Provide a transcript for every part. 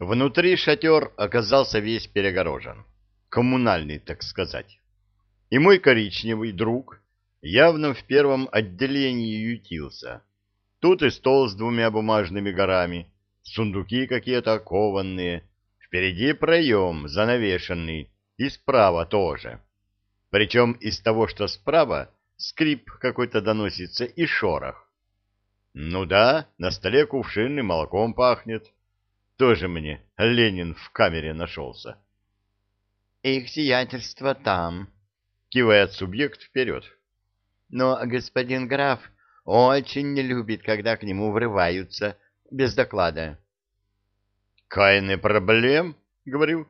Внутри шатер оказался весь перегорожен. Коммунальный, так сказать. И мой коричневый друг явно в первом отделении ютился. Тут и стол с двумя бумажными горами, сундуки какие-то кованные, впереди проем занавешенный, и справа тоже. Причем из того, что справа, скрип какой-то доносится и шорох. Ну да, на столе кувшин и молоком пахнет. Тоже мне Ленин в камере нашелся. Их сиятельство там, кивает субъект вперед. Но господин граф очень не любит, когда к нему врываются без доклада. Кайны проблем, говорю.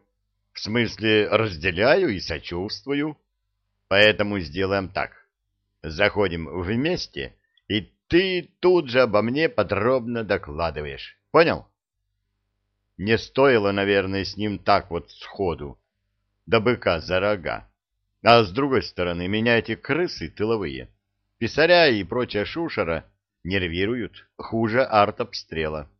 В смысле, разделяю и сочувствую. Поэтому сделаем так. Заходим вместе, и ты тут же обо мне подробно докладываешь. Понял? Не стоило, наверное, с ним так вот сходу, до быка за рога. А с другой стороны, меня эти крысы тыловые, писаря и прочая шушера, нервируют хуже артобстрела.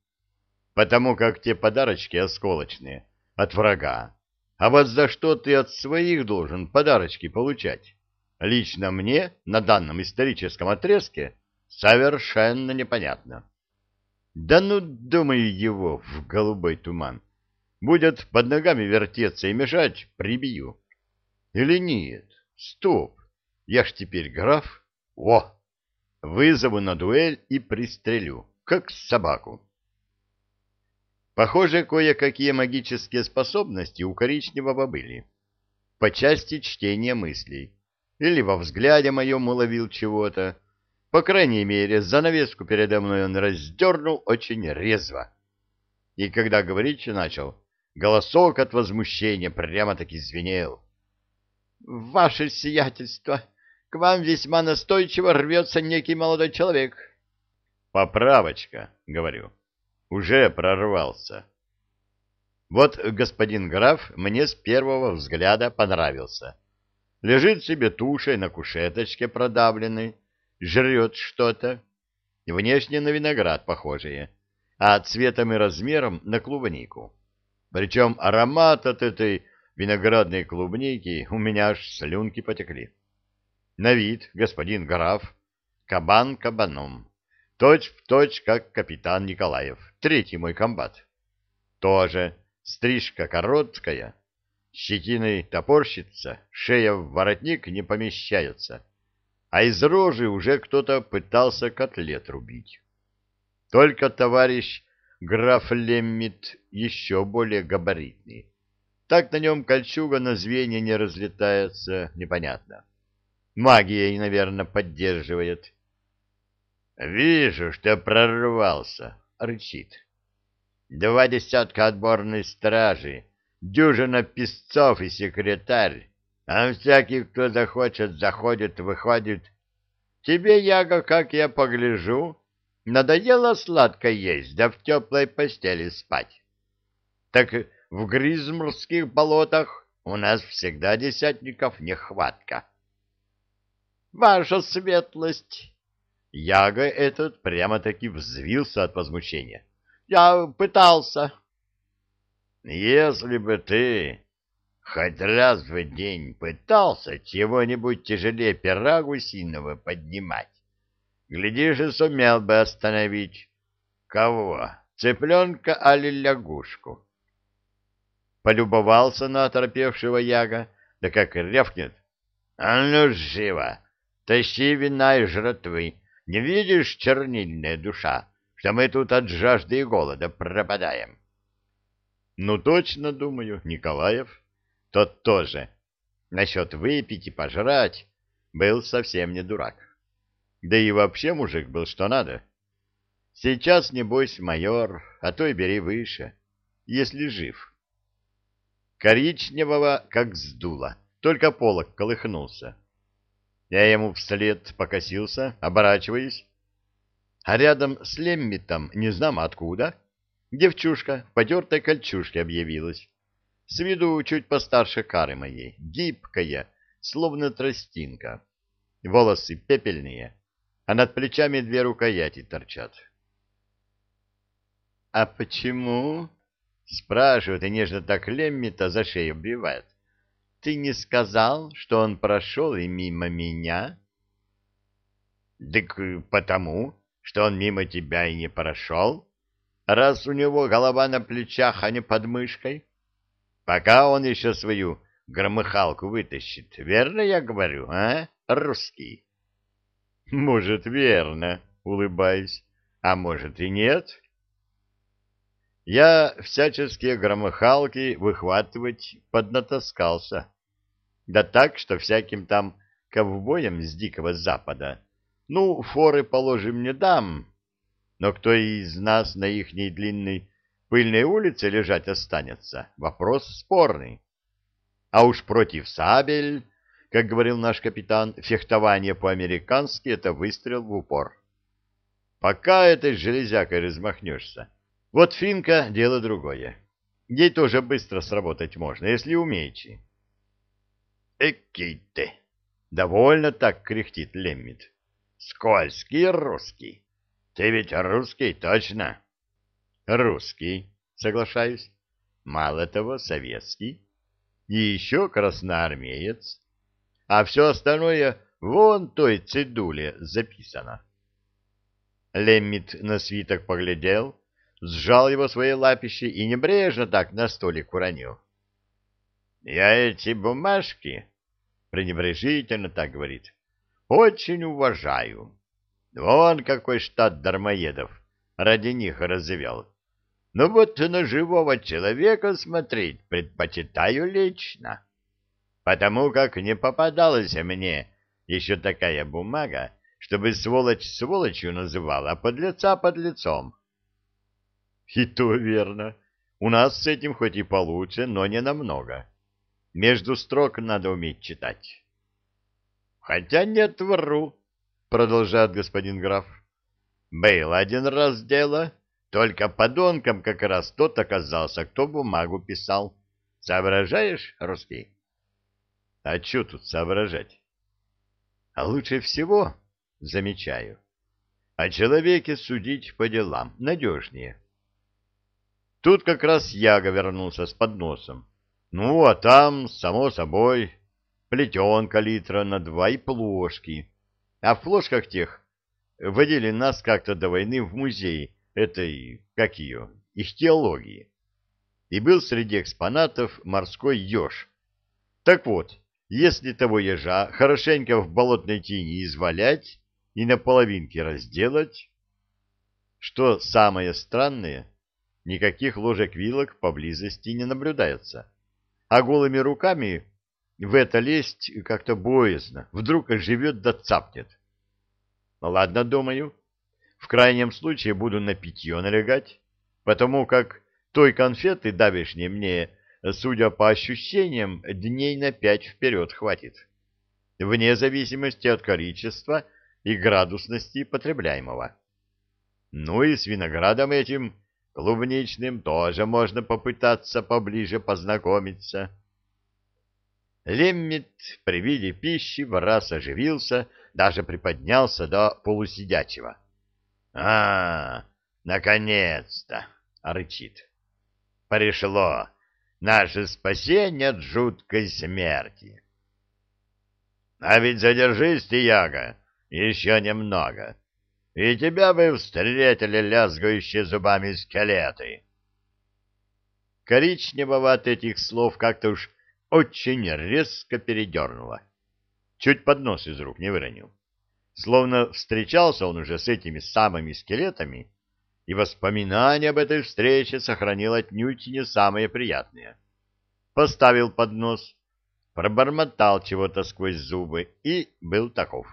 Потому как те подарочки осколочные от врага. А вот за что ты от своих должен подарочки получать? Лично мне на данном историческом отрезке совершенно непонятно. Да ну, думаю, его в голубой туман. Будет под ногами вертеться и мешать, прибью. Или нет? Стоп! Я ж теперь граф. О! Вызову на дуэль и пристрелю, как собаку. Похоже, кое-какие магические способности у коричневого были. По части чтения мыслей. Или во взгляде моем уловил чего-то, по крайней мере, занавеску передо мной он раздернул очень резво. И когда говорить начал, голосок от возмущения прямо-таки звенел. — Ваше сиятельство, к вам весьма настойчиво рвется некий молодой человек. — Поправочка, — говорю, — уже прорвался. Вот господин граф мне с первого взгляда понравился. Лежит себе тушей на кушеточке продавленной, жрет что-то, внешне на виноград похожее, а цветом и размером на клубнику. Причем аромат от этой виноградной клубники у меня аж слюнки потекли. На вид господин граф, кабан кабаном, точь в точь, как капитан Николаев, третий мой комбат. Тоже стрижка короткая, щетиной топорщится, шея в воротник не помещается а из рожи уже кто-то пытался котлет рубить. Только товарищ граф Леммит еще более габаритный. Так на нем кольчуга на звенья не разлетается, непонятно. Магией, наверное, поддерживает. «Вижу, что прорвался», — рычит. «Два десятка отборной стражи, дюжина песцов и секретарь, а всякий, кто захочет, заходит, выходит. Тебе, Яга, как я погляжу, надоело сладко есть, да в теплой постели спать. Так в гризмурских болотах у нас всегда десятников нехватка. Ваша светлость! Яга этот прямо-таки взвился от возмущения. Я пытался. Если бы ты Хоть раз в день пытался чего-нибудь тяжелее пера гусиного поднимать. Глядишь, и сумел бы остановить. Кого? Цыпленка али лягушку? Полюбовался на оторпевшего яга, да как рявкнет. А ну, живо! Тащи вина и жратвы. Не видишь, чернильная душа, что мы тут от жажды и голода пропадаем? Ну, точно, думаю, Николаев. Тот тоже. Насчет выпить и пожрать был совсем не дурак. Да и вообще мужик был что надо. Сейчас, небось, майор, а то и бери выше, если жив. Коричневого как сдуло, только полок колыхнулся. Я ему вслед покосился, оборачиваясь. А рядом с Леммитом, не знам откуда, девчушка в потертой кольчужке объявилась. С виду чуть постарше кары моей, гибкая, словно тростинка. Волосы пепельные, а над плечами две рукояти торчат. — А почему? Спрашивает и нежно так Лемми-то за шею бивает. Ты не сказал, что он прошел и мимо меня? Так потому, что он мимо тебя и не прошел, раз у него голова на плечах, а не под мышкой. Пока он еще свою громыхалку вытащит. Верно я говорю, а, русский? Может, верно, улыбаюсь, а может и нет. Я всяческие громыхалки выхватывать поднатаскался. Да так, что всяким там ковбоям с Дикого Запада, ну, форы, положим, не дам, но кто из нас на ихней длинной пыльной улице лежать останется? Вопрос спорный. А уж против сабель, как говорил наш капитан, фехтование по-американски — это выстрел в упор. Пока этой железякой размахнешься. Вот финка — дело другое. Ей тоже быстро сработать можно, если умеете. Экий ты! Довольно так кряхтит Леммит. Скользкий русский. Ты ведь русский, точно? Русский, соглашаюсь. Мало того, советский. И еще красноармеец. А все остальное вон той цедуле записано. Леммит на свиток поглядел, сжал его своей лапищей и небрежно так на столик уронил. — Я эти бумажки, — пренебрежительно так говорит, — очень уважаю. Вон какой штат дармоедов ради них развел. Но вот на живого человека смотреть предпочитаю лично, потому как не попадалась мне еще такая бумага, чтобы сволочь сволочью называла, а подлеца подлецом. И то верно. У нас с этим хоть и получше, но не намного. Между строк надо уметь читать. Хотя нет, вру, продолжает господин граф. Был один раз дело, только подонком как раз тот оказался, кто бумагу писал. Соображаешь, русский? А что тут соображать? А лучше всего, замечаю, о человеке судить по делам надежнее. Тут как раз Яга вернулся с подносом. Ну, а там, само собой, плетенка литра на два и плошки а в флошках тех водили нас как-то до войны в музей этой, как ее, ихтиологии. И был среди экспонатов морской еж. Так вот, если того ежа хорошенько в болотной тени извалять и на половинки разделать, что самое странное, никаких ложек-вилок поблизости не наблюдается, а голыми руками в это лезть как-то боязно, вдруг оживет да цапнет. Ладно, думаю, в крайнем случае буду на питье налегать, потому как той конфеты давешней мне, судя по ощущениям, дней на пять вперед хватит, вне зависимости от количества и градусности потребляемого. Ну и с виноградом этим клубничным тоже можно попытаться поближе познакомиться. Леммит при виде пищи в раз оживился, даже приподнялся до полусидячего. — А, наконец-то! — рычит. — Пришло наше спасение от жуткой смерти. — А ведь задержись ты, Яга, еще немного, и тебя бы встретили лязгающие зубами скелеты. Коричневого от этих слов как-то уж очень резко передернуло. Чуть поднос из рук не выронил. Словно встречался он уже с этими самыми скелетами, и воспоминания об этой встрече сохранил отнюдь не самые приятные. Поставил поднос, пробормотал чего-то сквозь зубы и был таков.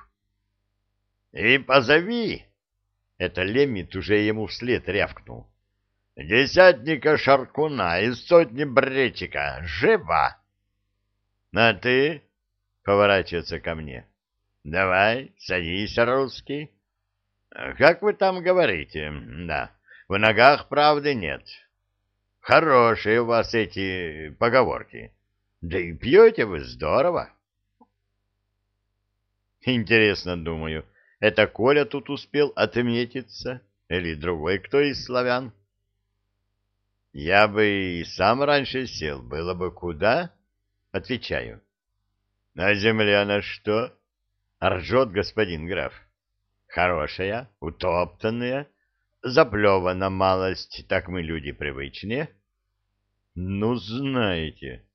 — И позови! — это Леммит уже ему вслед рявкнул. — Десятника Шаркуна из сотни Бречика! Живо! — А ты? — поворачивается ко мне. — Давай, садись, русский. — Как вы там говорите? Да, в ногах правды нет. Хорошие у вас эти поговорки. Да и пьете вы здорово. Интересно, думаю, это Коля тут успел отметиться? Или другой кто из славян? Я бы и сам раньше сел, было бы куда? Отвечаю. На земля на что? Ржет господин граф. Хорошая, утоптанная, заплевана малость, так мы люди привычные. Ну, знаете.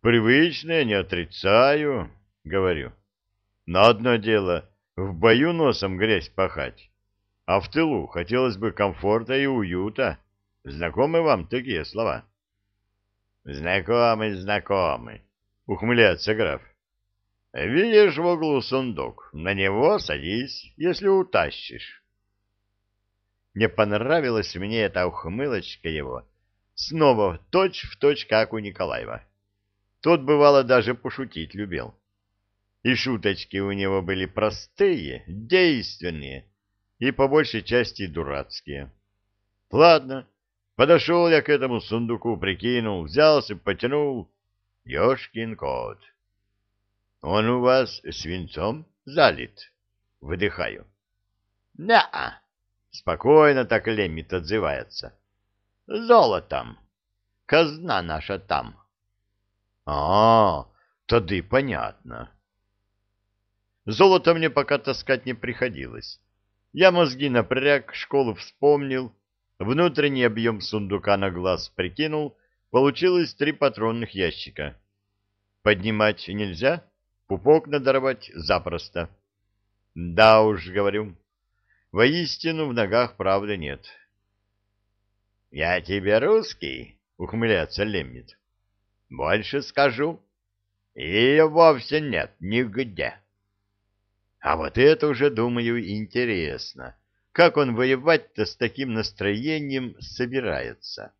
Привычные не отрицаю, говорю. Но одно дело в бою носом грязь пахать, а в тылу хотелось бы комфорта и уюта. Знакомы вам такие слова? Знакомы, знакомы, ухмыляется граф. Видишь в углу сундук, на него садись, если утащишь. Не понравилась мне эта ухмылочка его, снова точь в точь, как у Николаева. Тот, бывало, даже пошутить любил. И шуточки у него были простые, действенные и по большей части дурацкие. Ладно, подошел я к этому сундуку, прикинул, взялся, потянул. Ёшкин кот. Он у вас свинцом залит? Выдыхаю. Да, спокойно так лемит отзывается. Золотом. Казна наша там. А, тады понятно. Золото мне пока таскать не приходилось. Я мозги напряг, школу вспомнил, внутренний объем сундука на глаз прикинул, получилось три патронных ящика. Поднимать нельзя, пупок надорвать запросто. Да уж, говорю, воистину в ногах правды нет. — Я тебе русский, — ухмыляется Леммит. — Больше скажу. И вовсе нет нигде. А вот это уже, думаю, интересно. Как он воевать-то с таким настроением собирается?